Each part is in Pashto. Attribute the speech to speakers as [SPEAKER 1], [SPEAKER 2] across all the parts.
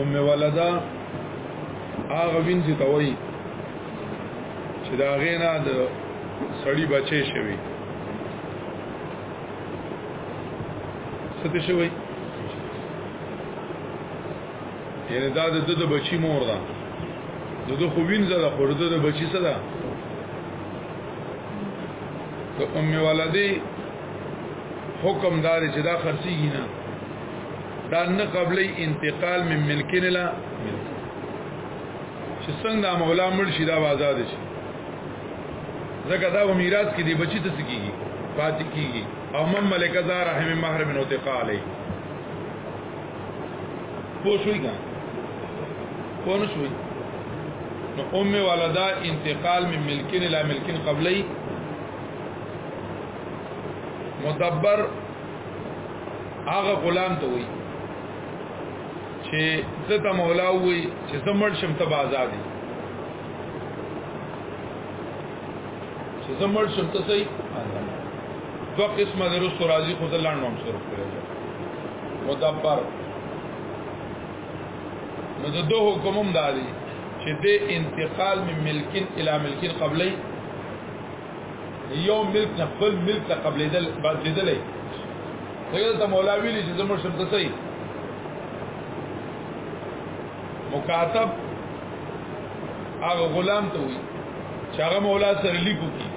[SPEAKER 1] ام ولدا هغه وین چې توي چې دا غینا د سړی بچي شوی ست شوی یعنی دا د د بچی مور ده د د خوین زده خورده د بچی سره د ام ولدی حکم دار چې دا خرسیږي نه دا نه قبلې انتقال من ملکین لا چې څنګه دا مولا مړ شي دا آزاد شي ځکه دا و میراث کې دی بچی ته سکیږي پاتې کیږي او مم ملک زار رحم محرم انتقال پوښوي کا پونه شوي نو ام ولدا انتقال من ملکین الى ملکین قبلی مدبر هغه غلام ته وي چې زته مولا وي چې زمړ شم ته آزادي چې زمړ شم ته سي دو قسمه درست راضي خدای لاندې هم سره کړی مدبر نو د دوه حکمم داري چې د انتقال من ملکین الی ملکین قبلې یو ملک نه بل ملک ته قبلې دل بعد لیدلې خیال ته مولا ویلی چې زموږ شمته صحیح مکاتب هغه غلام ته وي چې هغه مولا سره لیکو کی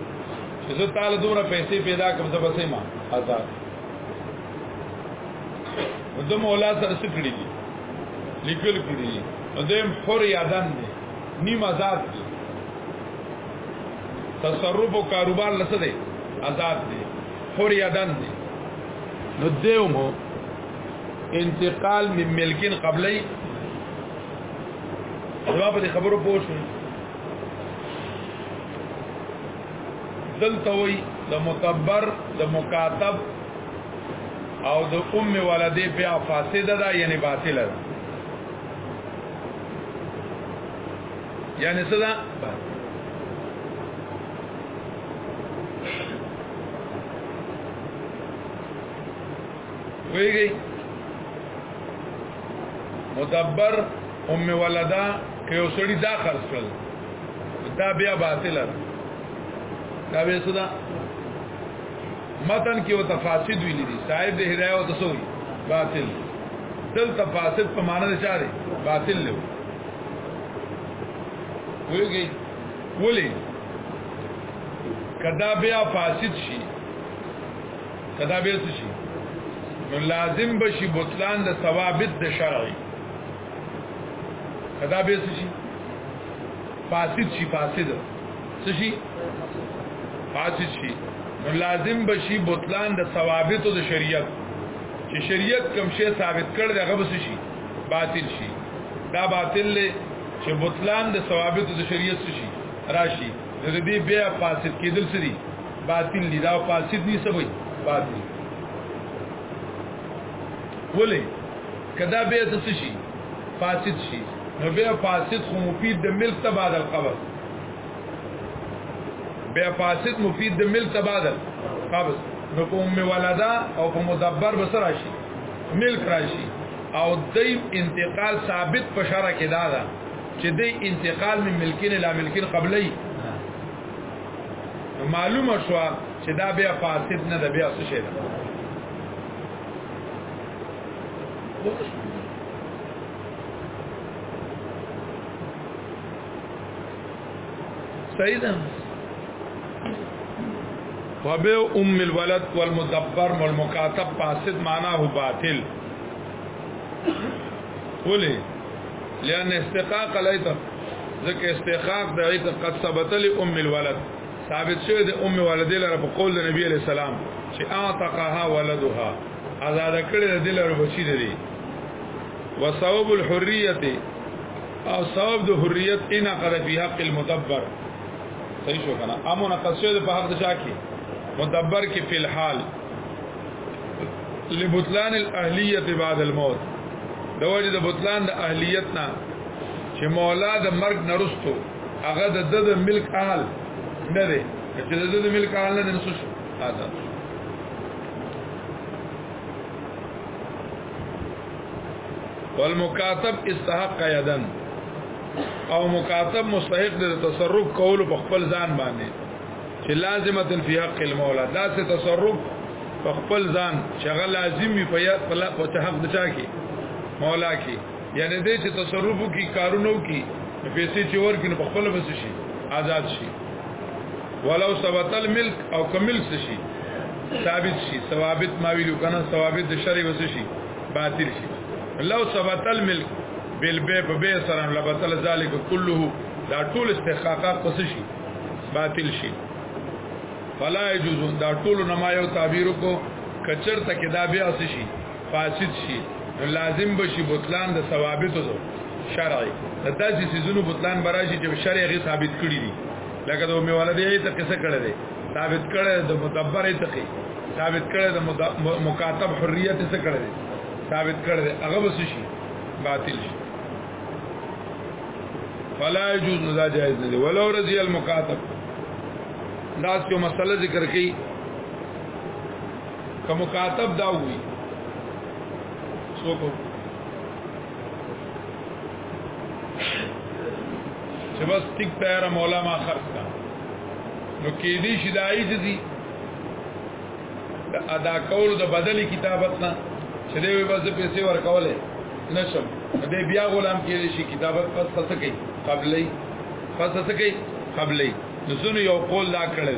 [SPEAKER 1] چې زه تعالی دومره پیسې پیدا کوم زه بسې ما آزاد د مولا سره سکړي دي لیکل کړي دي دیم حر یادن دي نیم آزاد دي تصرف او کاروبار لسه دي آزاد دي حر یادن دي نو دیومو انتقال من ملکین قبلی جواب دې خبرو پوښتنه دلته وی د مکبر د مکاتب او د ام ولده بیا فاسده ده یعنی باطله ده یعنی څه ده ویږي مدبر ام ولدا که یو سړی دا خرڅ کړل دا بیا باطل ده دا به صدا متن کې او تفاسید ویل دي صاحب د هدايه او تسوي باطل دل تفاسید په معنا نه چاره باطل له ویږي ولي کدا بیا فاسد شي کدا بیا څه شي نو لازم بشي بطلان د ثوابت د شرعي کدا به څه شي فاسد شي فاسد څه شي فاسد شي نو لازم بشي بطلان د ثوابت د شریعت چې شریعت کوم شی ثابت کړ دی هغه بس شي باطل شي دا باطل له چې بطلان د ثوابت د شریعت شي راشي د دې بیا فاسد کېدل څه دي باطل دي دا فاسد دي سبي باطل ولې که دا بيع څه شي فاسد شي نو بيع فاسد خو مفيد د ملک ته بعد القبض بيع فاسد مفيد د ملک ته بعد القبض نو په ام ولدا او په مدبر بسر راشي ملک راشي او دای انتقال ثابت په شرع کې دا ده چې دای انتقال من ملکین لا ملکین قبلې معلومه شو چې دا بیا فاسد نه ده بیا څه شي ده صحیح ده وبه ام الولد والمدبر والمكاتب فاسد معناه باطل ولي لان استقاق الايتق ځکه استحقاق د ایت قد ثبت ل ام الولد ثابت شوی د ام ولدې لپاره په قول د نبی علی السلام چې اعتقها ولدها آزاد کړی د دل او بچی دی وسبب الحريه او سبب د حریت ان قد فی حق المدبر صحیح شو کنه امون قصید په حق د چا کې مدبر کې فی الحال لبطلان الاهلیت بعد الموت د وجه د بطلان د اهلیت نه چې مولا د مرګ نرستو هغه د د ملک اهل نه دی چې د د ملک اهل نه نسو والمکاتب استحق یدن او مکاتب مستحق د تصرف کولو په خپل ځان باندې چې لازمه فی حق المولا دا سه تصرف په خپل ځان چې هغه لازم وي په یاد په لا په حق د چا کې مولا کې یعنی دې چې تصرف کی کارونو کی پیسې چې ورکړي په خپل بس شي آزاد شي ولو ثبت الملک او کمل شي ثابت شي ثوابت ما ویلو کنه ثوابت د شرع وس شي باطل شي لو ثبت الملک بالبيع په بيع سره لبطل ذلك كله دا ټول استحقاقات پس شي باطل شي فلا يجوز دا ټول نما یو تعبیر کو کچر تک دا بیا شي فاسد شي نو لازم بشي بطلان د ثوابتو دو شرعي د داسې سيزونو بطلان براشي چې شرع غي ثابت کړی دي لکه د امي ولدې ته قصه کړې ده ثابت کړی د مدبر اتقی ثابت کړی د مکاتب حریت څه کړی ثابت کړی هغه بس شي باطل شي فلا يجوز نزا جائز نه دی ولو رضی المکاتب دا څه مسله ذکر کړي که مکاتب دا وي څوک چې بس ټیک تیار مولا ما خرڅ کا نو کې دې شي دای چې دي د ادا کول د بدلی کتابت نه چې دې بس پیسې ورکولې نشم دې بیا غلام کې شي کتابت پس څه کوي قبلې پس څه کوي قبلې نو زونه یو قول لا کړل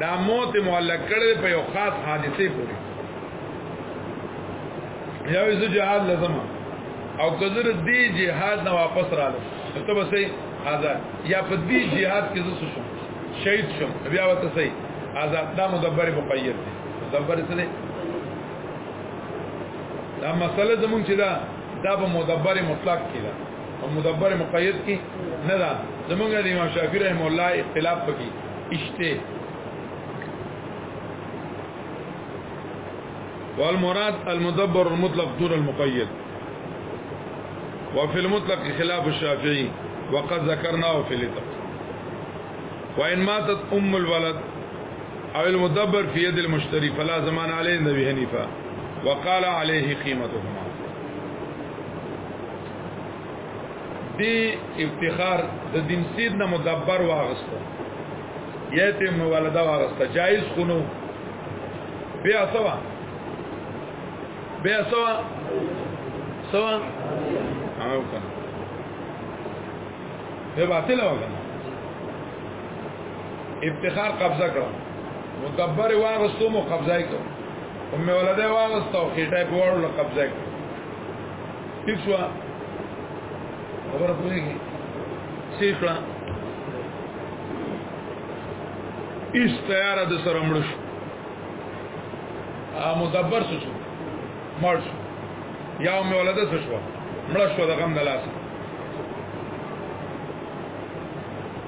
[SPEAKER 1] دا موت معلق کړی په یو خاص حادثه پورې یو ځ جهاد لازم او کذر دی جهاد نه واپس رااله ته به سي آزاد یا په دې جهاد کې زو شو شهید شو بیا وته سي آزاد دا مدبر مقید دی مدبر څه دی دا مسله زمونږ چې دا دا په مدبر مطلق کې ده او مدبر مقید کې نه ده زمونږ د امام شافعي رحم الله اختلاف پکې اشتے والمراد المدبر المطلق دون المقيد وفي المطلق خلاف الشافعي وقد ذكرناه في الاتق وإن ماتت أم الولد أو المدبر في يد المشتري فلا زمان عليه النبي هنيفة وقال عليه قيمتهما دی افتخار د دین سید نه مدبر واغسته یته مولده واغسته جایز خونو بیا سوا بیا سوا سوا او کنه به باطل وګنه افتخار قبضه کړو مدبر واغستو مو قبضه کړو ام ولده واغستو خېټه په وړو قبضه کړو ٹھیک شو خبره پوهیږي سیخ کړه ایس تیار د سره مړ شو ا مدبر شو مړ شو یا مې ولده شو مړ شو د غم د لاس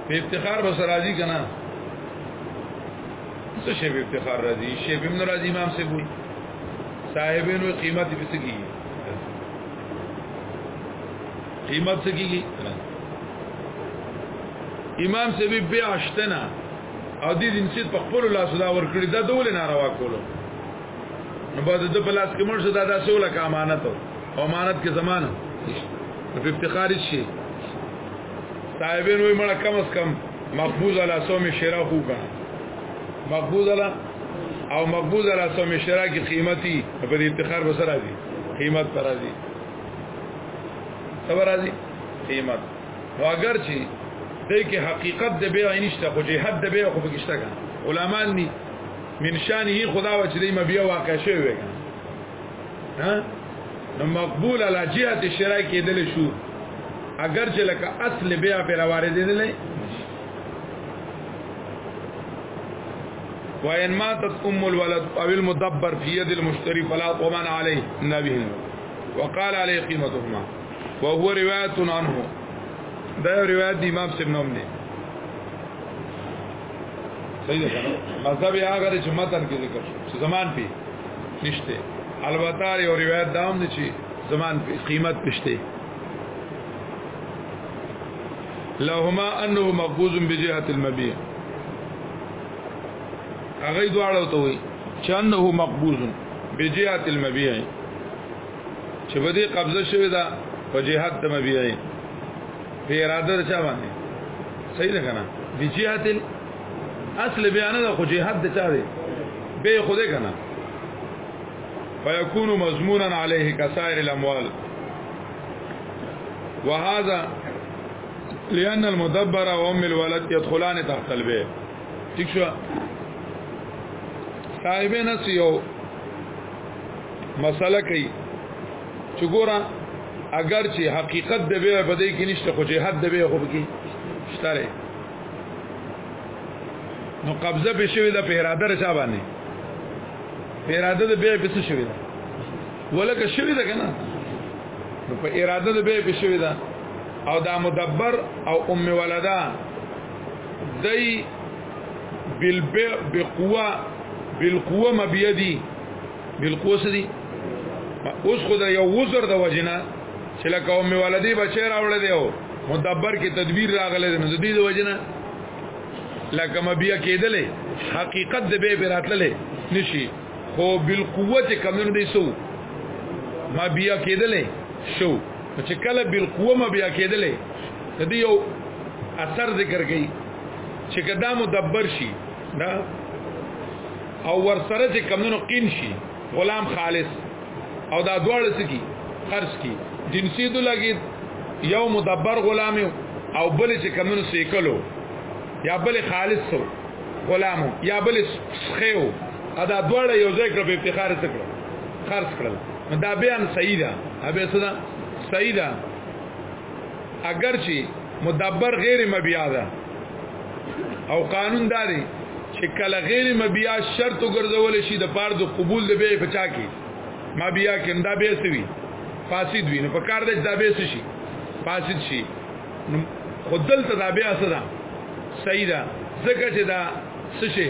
[SPEAKER 1] په افتخار به سره راځي کنه څه شی به افتخار راځي شی به ناراضي امام سي بوي صاحبینو قیمت به سګي قیمت سګي امام سبي بیا اشتنا او دې دین چې په خپل لاس دا ور کړی دا دول ناروا کولو نو بعد د په لاس کې مرشه دا داسې ولا کا امانت او امانت کې زمانہ په افتخار شي صاحبین وي مړه کم اس کم مقبوض علی سوم شراخو کا مقبوض علی او مقبوض را سو مشرا کی قیمتي په دې افتخار بسر راځي قیمت پر راځي خبر راځي قیمت نو اگر چی دې کې حقیقت د بیع نشته خو جهاد د بیع خو پکشته کا علما ني من شان هی خدا و چې دې مبیا واقع شوی وي ها نو مقبول علی جهت شرای کې دل شو اگر چې لکه اصل بیا پر وارد دي نه وان ماتت ام الولد او المدبر في يد المشتري فلا ضمان عليه النبي وقال عليه قيمتهما وهو روایت عنه دا روایت دی امام سیب نوم دی صحیح ده کنه مذهب هغه چې متن کې ذکر شو چې زمان پی نشته البته یو روایت دام دي چې زمان پی قیمت پشته لهما انه مقبوض بجهه المبيع هغه دواړه ته وي چې انه مقبوض بجهه المبيع چې په دې قبضه شوی دا په جهاد د مبيع په اراده چا باندې صحیح ده کنه بجهه اصل بیان ده خو جهاد د چا دی به خوده کنه فیکون مضمونا علیه کسائر الاموال وهذا لأن المدبر وام الولد يدخلان تحت البيت ٹھیک شو صاحب نس یو مسله کوي چې ګوره اگر چې حقیقت د بیع په دې کې نشته خو جهاد د بیع خو کې شته نو قبضه به شوی د پیراده رچا باندې پیراده د بیع په څه شوی ده ولکه شوی ده کنه نو په اراده د به په شوی ده او دا مدبر او ام ولدا دای بالبع بقوه بالقوه ما بيدي بالقوه سدي اوس خو دا یو وزر د وجنا چې لکه ام ولدی بچی راوړل دی او مدبر کې تدبیر راغله نو د دې د وجنا لکه مبیا کېدلې حقیقت د به براتللې نشي خو بالقوه چې کمونو دی سو ما بیا کېدلې شو چې کله بالقوه ما بیا کېدلې د دې یو اثر ذکر کړي چې کدا مدبر شي دا او ور سره چې کمونو قین شي غلام خالص او دا دواړه سکی خرج کی جنسی دو لګي یو مدبر غلام او بل چې کمونو سیکلو یا بل خالص سو غلامو یا بل سخیو ادا دواړه یو ځای کړ په افتخار څه کړ خرڅ کړل دا بیان صحیح ده ابه څه ده صحیح ده اگر چې مدبر غیر مبیا ده او قانون داري چې کله غیر مبیا شرط وګرځول شي د پاره د قبول د بیع بچا کې مبیا کې دا به سوي فاسد وي نو په کار د دا به شي فاسد شي خدل ته دا بیا صدا صحیح ده ځکه چې دا سشه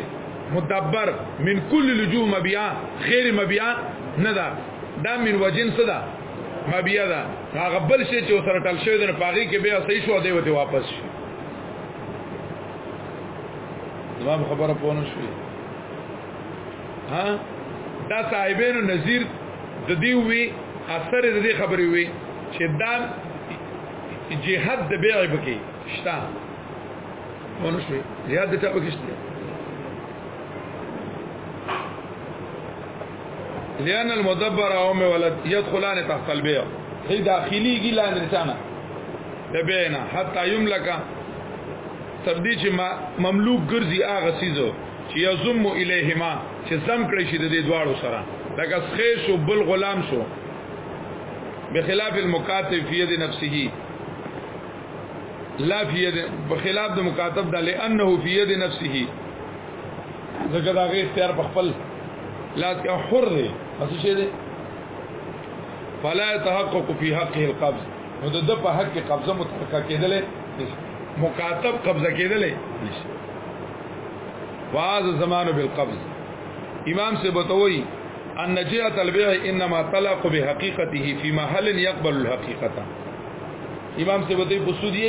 [SPEAKER 1] مدبر من کل لجوه مبیا خیر مبیا نه ده دا من وجن صدا مبیا ده هغه بل شي چې سره ټل شوی د پاغي کې بیا صحیح شو دی وته واپس شي زمام خبره پونه شوې ها دا صاحبینو نذیر د دې وی اثر د دې خبرې وی چې دا جهاد د بیع بکی شتا مونږ شوي جهاد د چا بکی شته لأن المدبر او مې ولد يدخلان تحت البيع هي داخلي کی لاندې ثانه تبعنا حتى يملك تبدی چې مملوک ګرځي هغه سيزو چې يزم اليهما چې زم کړی شي د دې دواړو سره لکه سخې شو بل غلام شو بخلاف المکاتب فی ید نفسه لا فی ید بخلاف د مکاتب د لانه فی ید نفسه زګه دا غی اختیار په خپل لاس کې حر دی پس شه دی فلا تحقق فی حقه القبض نو د په حق کې قبضه متحقق کېدلې مکاتب قبضه کېدلې نشي واز زمانو بالقبض امام سے بتوي ان نجیت البیع انما طلق بحقیقته فی محل يقبل الحقیقه امام سے بده بسودی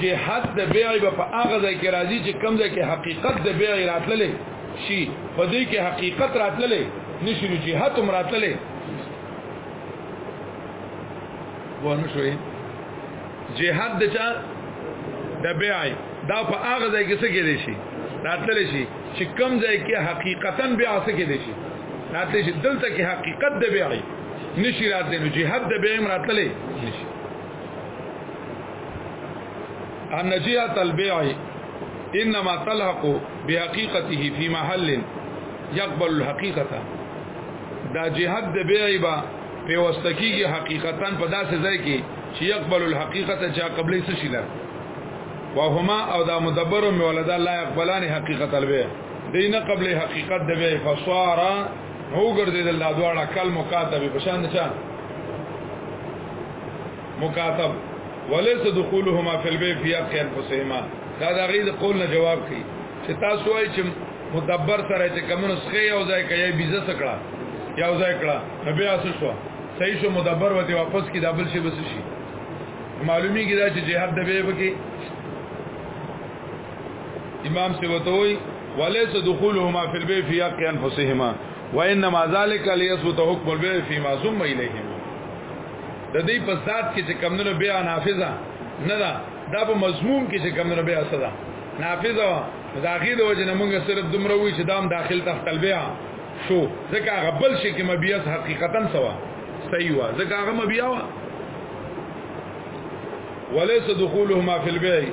[SPEAKER 1] جهاد د بیع په هغه ځای کې راځي چې کم ځای کې حقیقت د بیع راتللې شي په دې کې حقیقت راتللې نشي نو جهاد هم راتللې ونه شوې جهاد د چا د بیع دا په هغه ځای کې څه کې دي شي راتل شي چې کم ځای کې حقیقتا بیع څه کې دي شي راتل شي دلته کې حقیقت د بیع نشي راتل نو جهاد د بیع راتل نشي ان جهاد البيع انما تلحق بحقيقته في محل يقبل الحقيقه دا جهاد د بیع با په واستکیږي حقیقتا په داسې ځای کې چې يقبل الحقيقت چې قبلې څه شي نه وهما او دا مدبر او مولدا لا يقبلان حقيقت البه دین قبل حقیقت د به فصار هو ګرځیدل دا دواړه کل مکاتب په شان ده مکاتب وليس دخولهما في البيت في حق انفسهما دا دا غي د قول نه جواب کوي چې تاسو وایي چې مدبر سره چې کمونو سخه یو ځای کوي بیزه سکړه یو ځای کړه نبی اسو شو صحیح شو مدبر وته واپس کی دابل شي بس شي معلومی کی دا چې جهاد د بیب کې امام سے وتوي وليس دخولهما في البيع في حق انفسهما وانما ذلك ليثبت حكم البيع فيما ثم اليهم د دې په ذات کې چې کمونو بیا نافذه نه ده دا په مضمون کې چې کمونو بیا صدا نافذ و دا غي د وجه نه مونږ صرف دومره وی چې دام داخل تحت البيع شو ځکه هغه بل شي کې مبيعت حقیقتا سوا صحیح و ځکه هغه مبيع و وليس دخولهما في البيع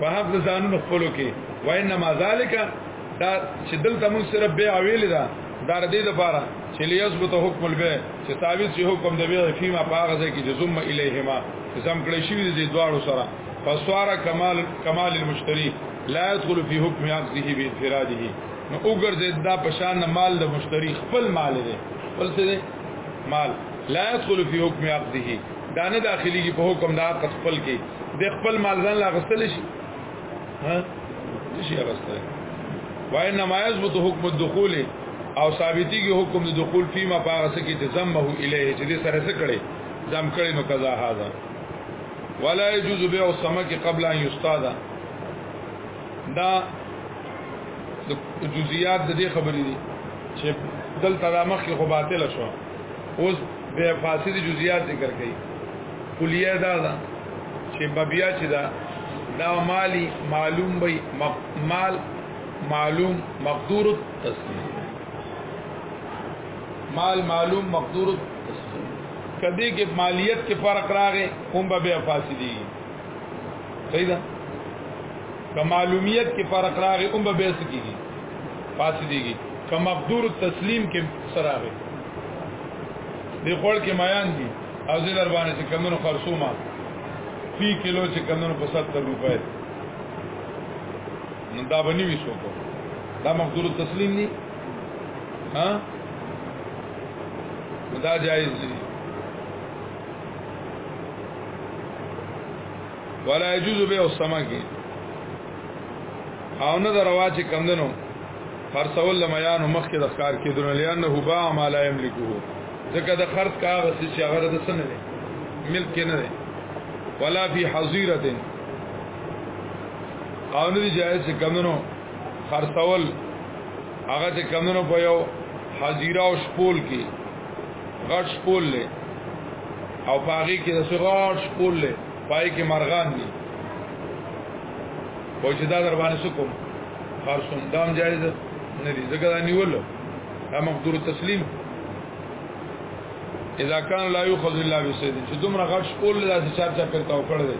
[SPEAKER 1] په حق ځانونو خپل کې وانما ذالک دا چې دلته مونږ صرف بيع ویل دا دار دې لپاره چې لیثبت حکم البيع چې ثابت شي حکم د بيع فيما پاغه ځکه چې ذم الیهما زم کړی شوی دي دواړو سره فسوار کمال کمال المشتری لا يدخل في حكم عقده بانفراده نو وګرځي دا پشان مال د مشتری خپل مال دی خپل څه دی مال لا يدخل في حكم عقده دا نه داخلي کی په حکم دا عقد خپل کې د خپل مال ځان لا غسل شي ها شي غسل وانما يثبت حكم الدخول او ثابتي کې حکم د دخول فيما پاغه سکه چې ذمه الیه چې دې سره سره کړي ځم کړي نو قضا هاذا ولا يجوز بيع السمك قبل ان يصطاد دا د جزئیات د دې خبرې دي چې دلته د مخ کې خو باطل شو اوس به فاسد جزئیات ذکر کړي کلیه دا ده چې بیا چې دا دا مالی معلوم وي مال معلوم مقدور التسلیم مال معلوم مقدور کدی کې مالیت کې فرق راغې هم به بیا فاسدي صحیح ده که معلومیت کې فرق راغې هم به بیا سکیږي فاسديږي که مقدور تسلیم کې سره راغې دی خور کې میان دي او زه در باندې چې کمونو خرصومه فی کیلو چې کمونو په 70 روپے نو دا بنی وشو کو دا مقدور تسلیم نه ها دا جایز دی ولا يجوز به السمك او نه دروا چې کم دنو خرڅول لمیان مخ کې د ښکار کې دنو لیان نه با ما لا یملکو ځکه د خرڅ کاغذ چې هغه د سن نه ملک نه دی ولا فی حظیرتن او نه جایز کمنو خرڅول هغه چې کمونو په یو حزیره او شپول کې غټ شپول له او پاغي کې د غټ شپول له پای کې مرغان دي او چې دا در باندې سکم خرصوم دام جایز نه دي ځکه دا نیول دا مقدور تسلیم اذا كان لا يؤخذ الا بسيد چې دومره غټ شپول لاسه چار چا پر تاو کړل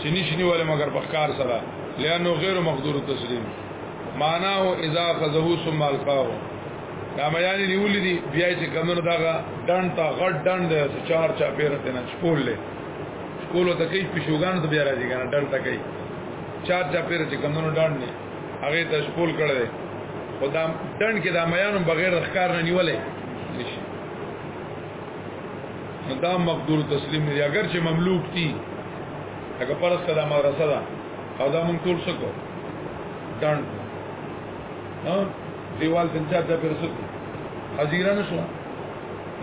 [SPEAKER 1] چې نشنی ولې مگر په کار سره لانه غیر مقدور تسلیم معناه اذا خذه ثم القاه دا بیان نیولې دي بیا چې کمنو داغه ډن تا غټ ډن دی چې چار چا پیر ته نه شپول له شپول ته کې پښوګان ته بیا راځي کنه ډن تا کې چار چا پیر چې کمنو ډن نه هغه ته شپول کړی دی خو دا ډنډ کې دا میانو بغیر د ښکار نه نیولې نشي نو دا مقدور تسلیم دی اگر چې مملوک دي هغه پرس کړه مدرسه ده او دا مونږ ټول سکو ډنډ ها دیوال څنګه دا پر سکو حزیرانه شو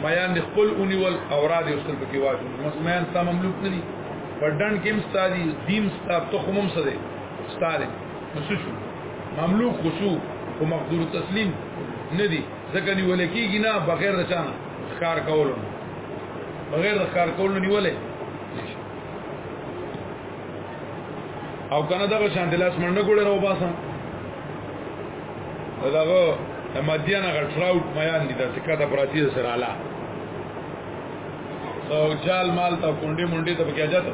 [SPEAKER 1] میان د خپل اونیول اوراد یو څل پکې واجب مس میان ستا مملوک نه دي پردن کې مستا دي دیم ستا تخمم سره استاد نو څه شو مملوک خشوع او مقدور تسلیم ندی ځکه نیول کېږي نه بغیر د چانه ښکار کولو بغیر د ښکار کولو نیولې او کنه دغه شان د لاس منډه ګوړې راو باسه دغه مدیان غټ فراوټ میان دي د سکه د پراتی سره اعلی او جال مال ته کونډې مونډې ته بګیا جاته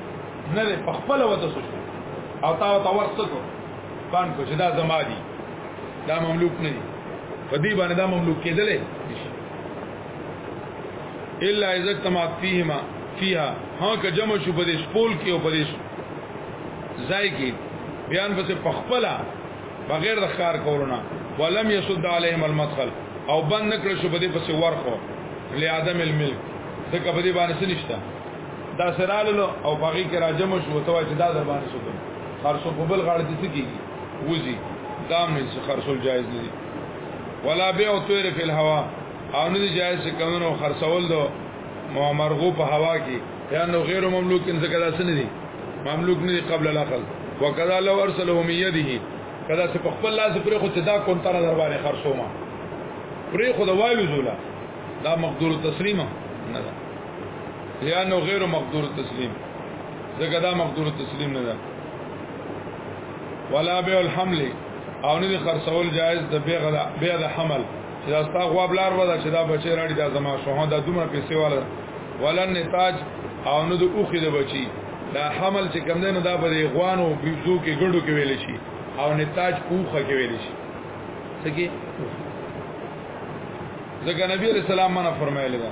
[SPEAKER 1] نه له خپل وته شو او تا ته ورسکو بان کو چې دا زما دي دا مملوک نه دي په دې باندې دا مملوک کېدل الا اذا تمات فيهما فيها ها که جمع شو په دې سپول کې او په دې ځای کې بیان پسې پخپلا بغیر د ښکار کولونه ولم يسد عليهم المدخل او بند نکړ شو په دې پسې ورخو لعدم الملک ځکه په دې باندې څه نشته دا سرالو او باغی کې راجم شو ته چې دا در باندې شو خرصو په بل غاړه دي څه کیږي وځي دا مې خرصو جایز نه دي ولا بيع طير في الهواء او نه دي جایز چې کمنو خرصول دو مرغو په هوا کې یا نو غیر مملوک ان څنګه داسې نه دي مملوک نه دي قبل الاخذ وکذا لو ارسله من يده کدا چې په خپل لاس پرې خو چې دا کون تر در باندې خرصومه پرې خو دا وایو زولا دا مقدور تسلیمه نه ده یا نو غیر مقدور تسلیم زګه دا مقدور تسلیم نه ده ولا به الحمل او نه خرڅول جایز د بیع غلا بیع د حمل چې دا ستا غواب لار ودا چې دا بچی راړي دا زما شوه دا دومره پیسې والا ولا نتاج او نه د اوخې د بچی دا حمل چې کم دی نو دا به غوانو بيزو کې ګډو کې ویل شي او نتاج اوخه کې ویل شي څه کې ځکه نبی رسول الله منه فرمایلی دا